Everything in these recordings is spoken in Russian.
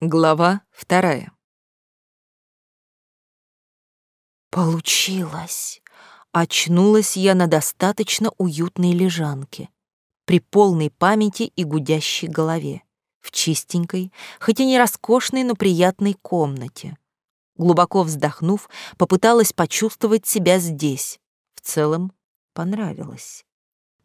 Глава вторая. Получилось. Очнулась я на достаточно уютной лежанке, при полной памяти и гудящей голове, в чистенькой, хоть и не роскошной, но приятной комнате. Глубоко вздохнув, попыталась почувствовать себя здесь. В целом, понравилось.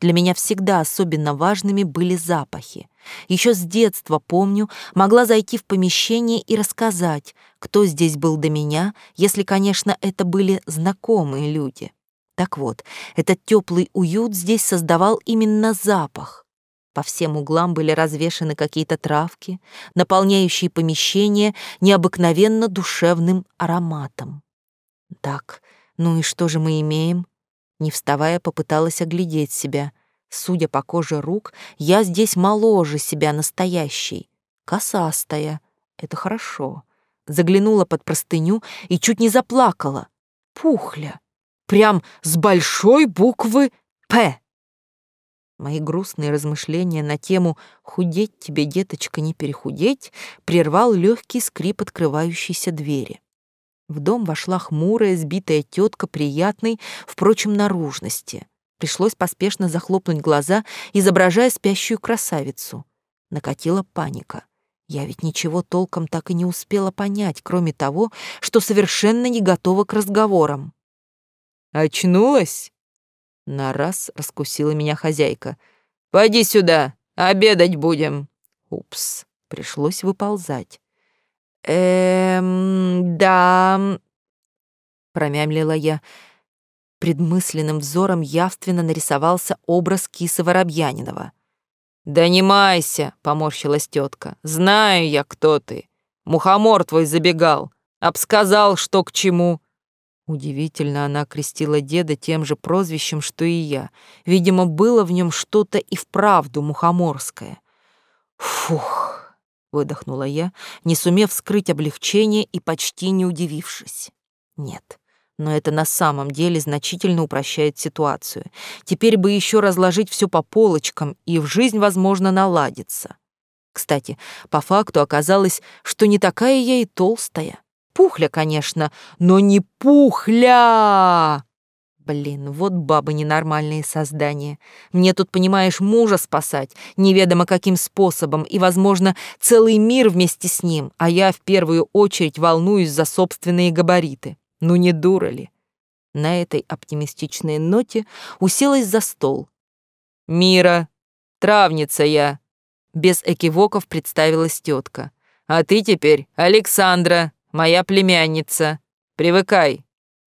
Для меня всегда особенно важными были запахи. Еще с детства, помню, могла зайти в помещение и рассказать, кто здесь был до меня, если, конечно, это были знакомые люди. Так вот, этот теплый уют здесь создавал именно запах. По всем углам были развешаны какие-то травки, наполняющие помещение необыкновенно душевным ароматом. Так, ну и что же мы имеем? Не вставая, попыталась оглядеть себя. Судя по коже рук, я здесь моложе себя настоящей. Косастая. Это хорошо. Заглянула под простыню и чуть не заплакала. Пухля. Прям с большой буквы «П». Мои грустные размышления на тему «худеть тебе, деточка, не перехудеть» прервал легкий скрип открывающейся двери. В дом вошла хмурая, сбитая тетка приятной, впрочем, наружности. Пришлось поспешно захлопнуть глаза, изображая спящую красавицу. Накатила паника. Я ведь ничего толком так и не успела понять, кроме того, что совершенно не готова к разговорам. «Очнулась?» На раз раскусила меня хозяйка. «Пойди сюда, обедать будем». Упс, пришлось выползать. «Эм, да...» Промямлила я. Предмысленным взором явственно нарисовался образ кисы Воробьянинова. «Да не майся!» — поморщилась тетка. «Знаю я, кто ты. Мухомор твой забегал. Обсказал, что к чему». Удивительно, она окрестила деда тем же прозвищем, что и я. Видимо, было в нем что-то и вправду мухоморское. «Фух!» выдохнула я, не сумев скрыть облегчение и почти не удивившись. Нет, но это на самом деле значительно упрощает ситуацию. Теперь бы еще разложить все по полочкам, и в жизнь, возможно, наладится. Кстати, по факту оказалось, что не такая я и толстая. Пухля, конечно, но не пухля! Блин, вот бабы ненормальные создания. Мне тут, понимаешь, мужа спасать, неведомо каким способом, и, возможно, целый мир вместе с ним, а я в первую очередь волнуюсь за собственные габариты. Ну не дура ли? На этой оптимистичной ноте уселась за стол. «Мира, травница я», — без экивоков представилась тетка. «А ты теперь Александра, моя племянница. Привыкай,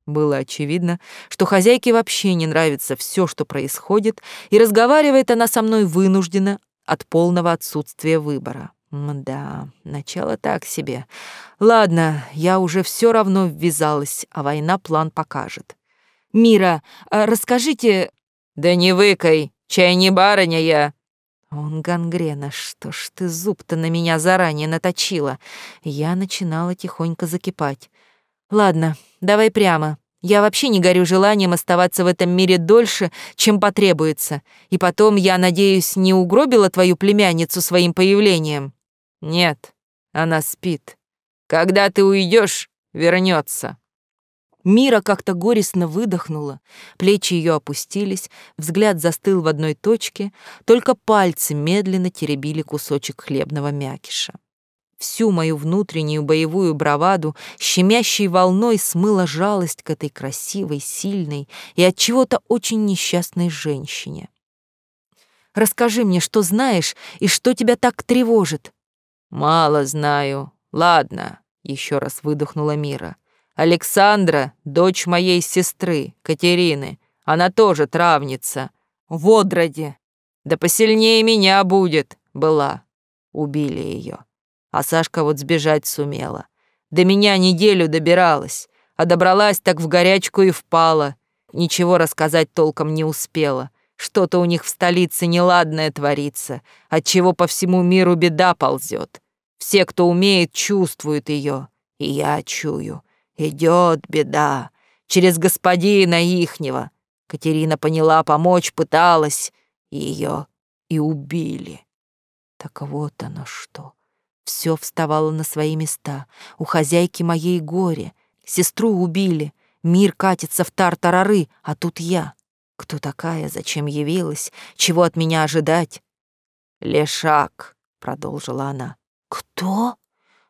было очевидно, что хозяйке вообще не нравится все, что происходит, и разговаривает она со мной вынуждена от полного отсутствия выбора. Да, начало так себе. Ладно, я уже все равно ввязалась, а война план покажет. «Мира, а расскажите...» «Да не выкай, чай не барыня я!» Он гангрена, что ж ты зуб-то на меня заранее наточила? Я начинала тихонько закипать. Ладно, давай прямо. Я вообще не горю желанием оставаться в этом мире дольше, чем потребуется. И потом, я надеюсь, не угробила твою племянницу своим появлением. Нет, она спит. Когда ты уйдешь, вернется. Мира как-то горестно выдохнула, плечи ее опустились, взгляд застыл в одной точке, только пальцы медленно теребили кусочек хлебного мякиша. Всю мою внутреннюю боевую браваду щемящей волной смыла жалость к этой красивой, сильной и от чего-то очень несчастной женщине. Расскажи мне, что знаешь и что тебя так тревожит. Мало знаю. Ладно, еще раз выдохнула Мира. Александра, дочь моей сестры, Катерины. Она тоже травница. В Одроде. Да посильнее меня будет, была. Убили ее. А Сашка вот сбежать сумела. До меня неделю добиралась, а добралась так в горячку и впала. Ничего рассказать толком не успела. Что-то у них в столице неладное творится, отчего по всему миру беда ползет. Все, кто умеет, чувствуют ее. И я чую. Идет беда. Через господина ихнего. Катерина поняла, помочь пыталась. Ее и убили. Так вот оно что. Все вставало на свои места. У хозяйки моей горе. Сестру убили. Мир катится в тартарары, а тут я. Кто такая, зачем явилась, чего от меня ожидать? «Лешак», — продолжила она. «Кто?»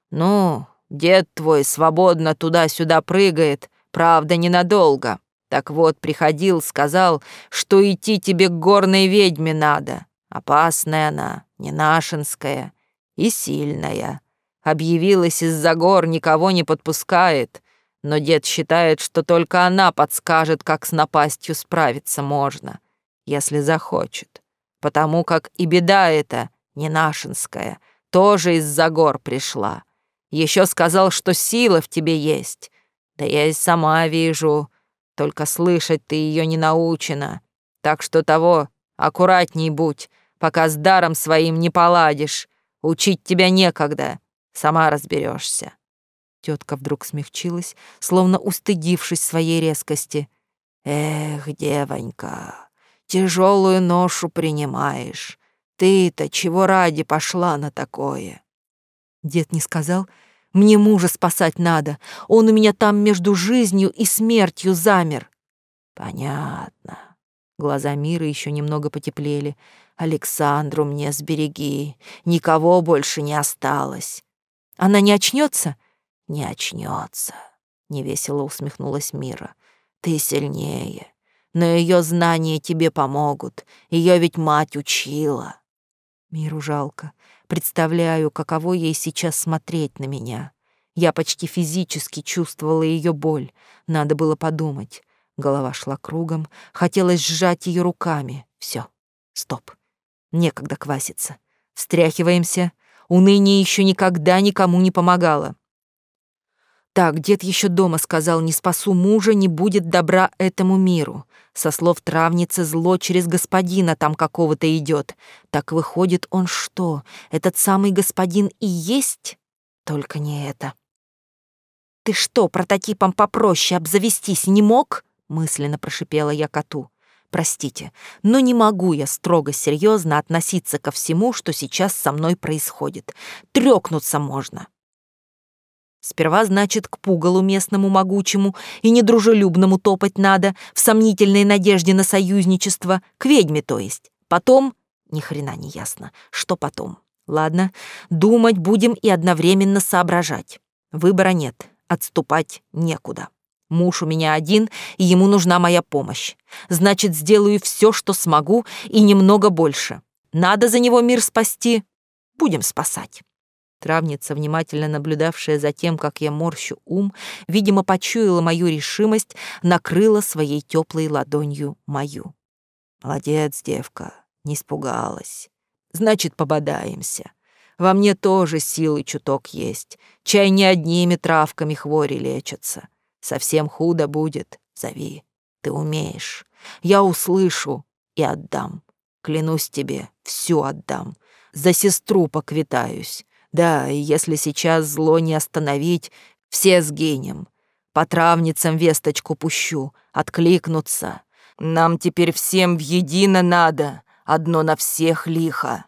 «Ну, дед твой свободно туда-сюда прыгает, правда, ненадолго. Так вот, приходил, сказал, что идти тебе к горной ведьме надо. Опасная она, не нашинская и сильная. Объявилась из-за гор, никого не подпускает. Но дед считает, что только она подскажет, как с напастью справиться можно, если захочет. Потому как и беда эта, не нашинская, тоже из-за гор пришла. Еще сказал, что сила в тебе есть. Да я и сама вижу, только слышать ты ее не научена. Так что того, аккуратней будь, пока с даром своим не поладишь. Учить тебя некогда, сама разберешься. Тетка вдруг смягчилась, словно устыдившись своей резкости. Эх, девонька, тяжелую ношу принимаешь. Ты-то чего ради пошла на такое? Дед не сказал, мне мужа спасать надо. Он у меня там между жизнью и смертью замер. Понятно. Глаза Мира еще немного потеплели. Александру мне сбереги. Никого больше не осталось. Она не очнется? Не очнется. Невесело усмехнулась Мира. Ты сильнее. Но ее знания тебе помогут. Ее ведь мать учила. Миру жалко. Представляю, каково ей сейчас смотреть на меня. Я почти физически чувствовала ее боль. Надо было подумать. Голова шла кругом, хотелось сжать ее руками. Все, стоп. Некогда кваситься. Встряхиваемся. Уныние еще никогда никому не помогало. Так, дед еще дома сказал, не спасу мужа, не будет добра этому миру. Со слов травницы зло через господина там какого-то идет. Так выходит, он что, этот самый господин и есть? Только не это. «Ты что, прототипом попроще обзавестись не мог?» мысленно прошипела я коту. «Простите, но не могу я строго серьезно относиться ко всему, что сейчас со мной происходит. Трёкнуться можно». Сперва, значит, к пугалу местному могучему и недружелюбному топать надо, в сомнительной надежде на союзничество, к ведьме, то есть. Потом... Ни хрена не ясно, что потом. Ладно, думать будем и одновременно соображать. Выбора нет, отступать некуда. Муж у меня один, и ему нужна моя помощь. Значит, сделаю все, что смогу, и немного больше. Надо за него мир спасти. Будем спасать. Травница, внимательно наблюдавшая за тем, как я морщу ум, видимо, почуяла мою решимость, накрыла своей теплой ладонью мою. «Молодец, девка, не испугалась. Значит, пободаемся. Во мне тоже силы чуток есть. Чай не одними травками хвори лечатся. Совсем худо будет, зови. Ты умеешь. Я услышу и отдам. Клянусь тебе, всю отдам. За сестру поквитаюсь. Да, и если сейчас зло не остановить, все сгинем. По травницам весточку пущу, откликнутся. Нам теперь всем в едино надо, одно на всех лихо.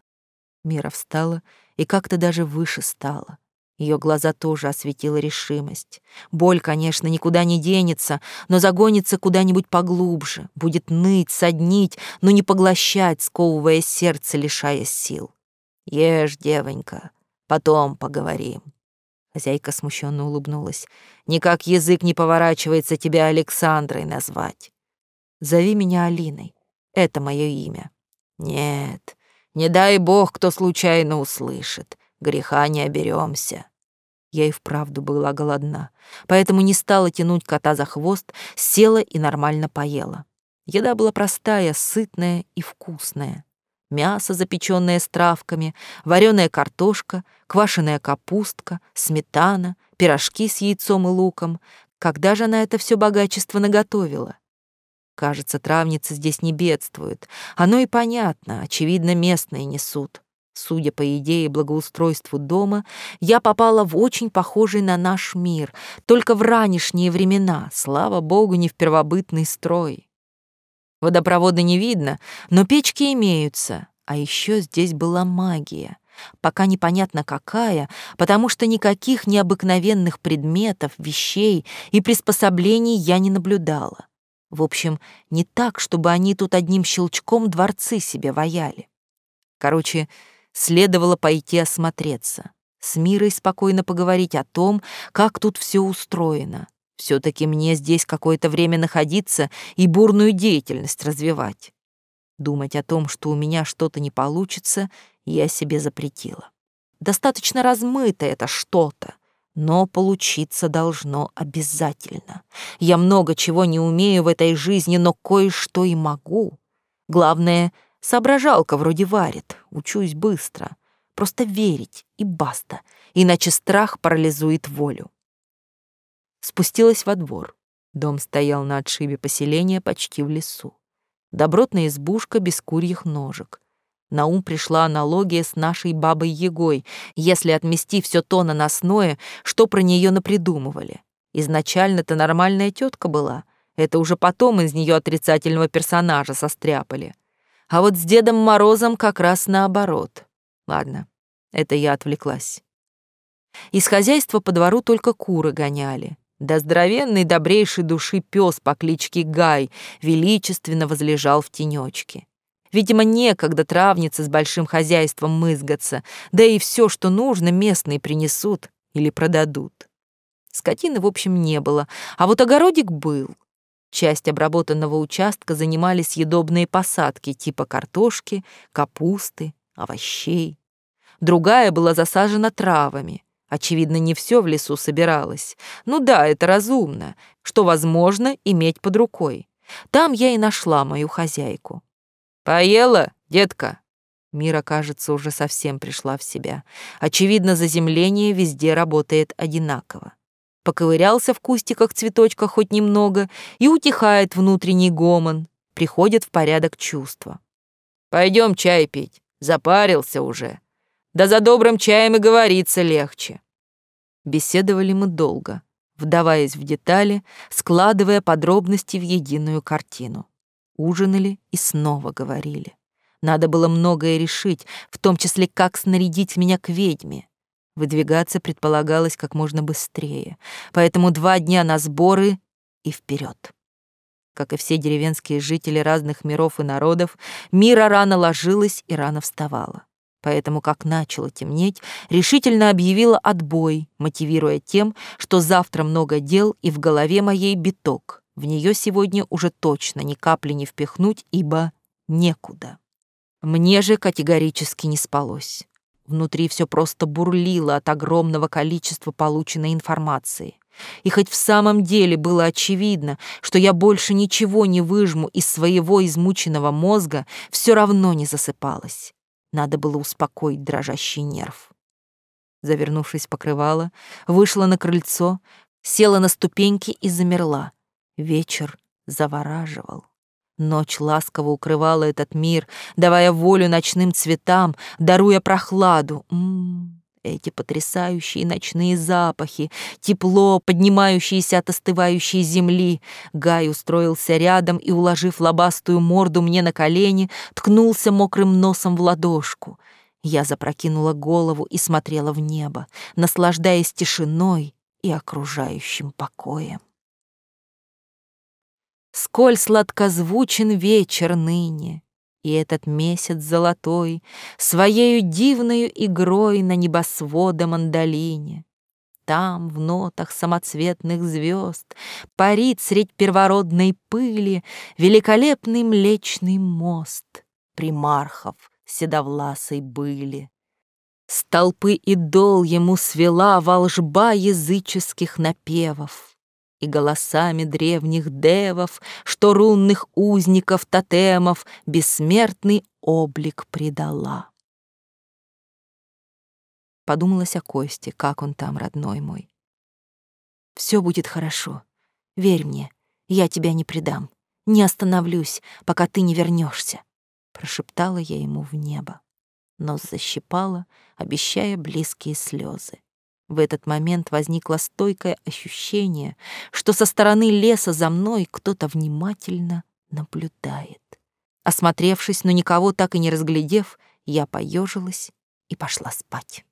Мира встала и как-то даже выше стала. Ее глаза тоже осветила решимость. Боль, конечно, никуда не денется, но загонится куда-нибудь поглубже, будет ныть, соднить, но не поглощать, сковывая сердце, лишая сил. Ешь, девонька, Потом поговорим». Хозяйка смущенно улыбнулась. «Никак язык не поворачивается тебя Александрой назвать. Зови меня Алиной. Это мое имя». «Нет, не дай бог, кто случайно услышит. Греха не оберемся. Я и вправду была голодна, поэтому не стала тянуть кота за хвост, села и нормально поела. Еда была простая, сытная и вкусная мясо, запеченное с травками, вареная картошка, квашеная капустка, сметана, пирожки с яйцом и луком. Когда же она это все богачество наготовила? Кажется, травницы здесь не бедствуют. Оно и понятно, очевидно, местные несут. Судя по идее благоустройству дома, я попала в очень похожий на наш мир, только в ранешние времена, слава богу, не в первобытный строй. Водопровода не видно, но печки имеются. А еще здесь была магия. Пока непонятно какая, потому что никаких необыкновенных предметов, вещей и приспособлений я не наблюдала. В общем, не так, чтобы они тут одним щелчком дворцы себе ваяли. Короче, следовало пойти осмотреться, с Мирой спокойно поговорить о том, как тут все устроено. Все таки мне здесь какое-то время находиться и бурную деятельность развивать. Думать о том, что у меня что-то не получится, я себе запретила. Достаточно размыто это что-то, но получиться должно обязательно. Я много чего не умею в этой жизни, но кое-что и могу. Главное, соображалка вроде варит, учусь быстро. Просто верить и баста, иначе страх парализует волю. Спустилась во двор. Дом стоял на отшибе поселения почти в лесу. Добротная избушка без курьих ножек. На ум пришла аналогия с нашей бабой Егой, если отмести все то наносное, что про нее напридумывали. Изначально-то нормальная тетка была. Это уже потом из нее отрицательного персонажа состряпали. А вот с Дедом Морозом как раз наоборот. Ладно, это я отвлеклась. Из хозяйства по двору только куры гоняли. Да здоровенный добрейший души пес по кличке Гай величественно возлежал в тенечке. Видимо, некогда травницы с большим хозяйством мызгаться, да и все, что нужно, местные принесут или продадут. Скотины, в общем, не было, а вот огородик был. Часть обработанного участка занимали съедобные посадки типа картошки, капусты, овощей. Другая была засажена травами. Очевидно, не все в лесу собиралось. Ну да, это разумно, что возможно иметь под рукой. Там я и нашла мою хозяйку. «Поела, детка?» Мира, кажется, уже совсем пришла в себя. Очевидно, заземление везде работает одинаково. Поковырялся в кустиках цветочка хоть немного и утихает внутренний гомон, приходит в порядок чувства. Пойдем чай пить, запарился уже. Да за добрым чаем и говорится легче. Беседовали мы долго, вдаваясь в детали, складывая подробности в единую картину. Ужинали и снова говорили. Надо было многое решить, в том числе, как снарядить меня к ведьме. Выдвигаться предполагалось как можно быстрее, поэтому два дня на сборы и вперед. Как и все деревенские жители разных миров и народов, Мира рано ложилась и рано вставала. Поэтому, как начало темнеть, решительно объявила отбой, мотивируя тем, что завтра много дел и в голове моей биток — в нее сегодня уже точно ни капли не впихнуть, ибо некуда. Мне же категорически не спалось. Внутри все просто бурлило от огромного количества полученной информации. И хоть в самом деле было очевидно, что я больше ничего не выжму из своего измученного мозга, все равно не засыпалась. Надо было успокоить дрожащий нерв. Завернувшись в покрывало, вышла на крыльцо, села на ступеньки и замерла, Вечер завораживал. Ночь ласково укрывала этот мир, давая волю ночным цветам, даруя прохладу. М -м -м, эти потрясающие ночные запахи, тепло, поднимающееся от остывающей земли. Гай устроился рядом и, уложив лобастую морду мне на колени, ткнулся мокрым носом в ладошку. Я запрокинула голову и смотрела в небо, наслаждаясь тишиной и окружающим покоем. Сколь сладкозвучен вечер ныне, И этот месяц золотой Своею дивною игрой На небосвода мандолине. Там, в нотах самоцветных звезд, Парит средь первородной пыли Великолепный млечный мост Примархов седовласой были. Столпы идол ему свела Волжба языческих напевов и голосами древних девов, что рунных узников тотемов бессмертный облик придала. Подумалась о Косте, как он там, родной мой. Все будет хорошо. Верь мне, я тебя не предам. Не остановлюсь, пока ты не вернешься, прошептала я ему в небо. Нос защипала, обещая близкие слезы. В этот момент возникло стойкое ощущение, что со стороны леса за мной кто-то внимательно наблюдает. Осмотревшись, но никого так и не разглядев, я поежилась и пошла спать.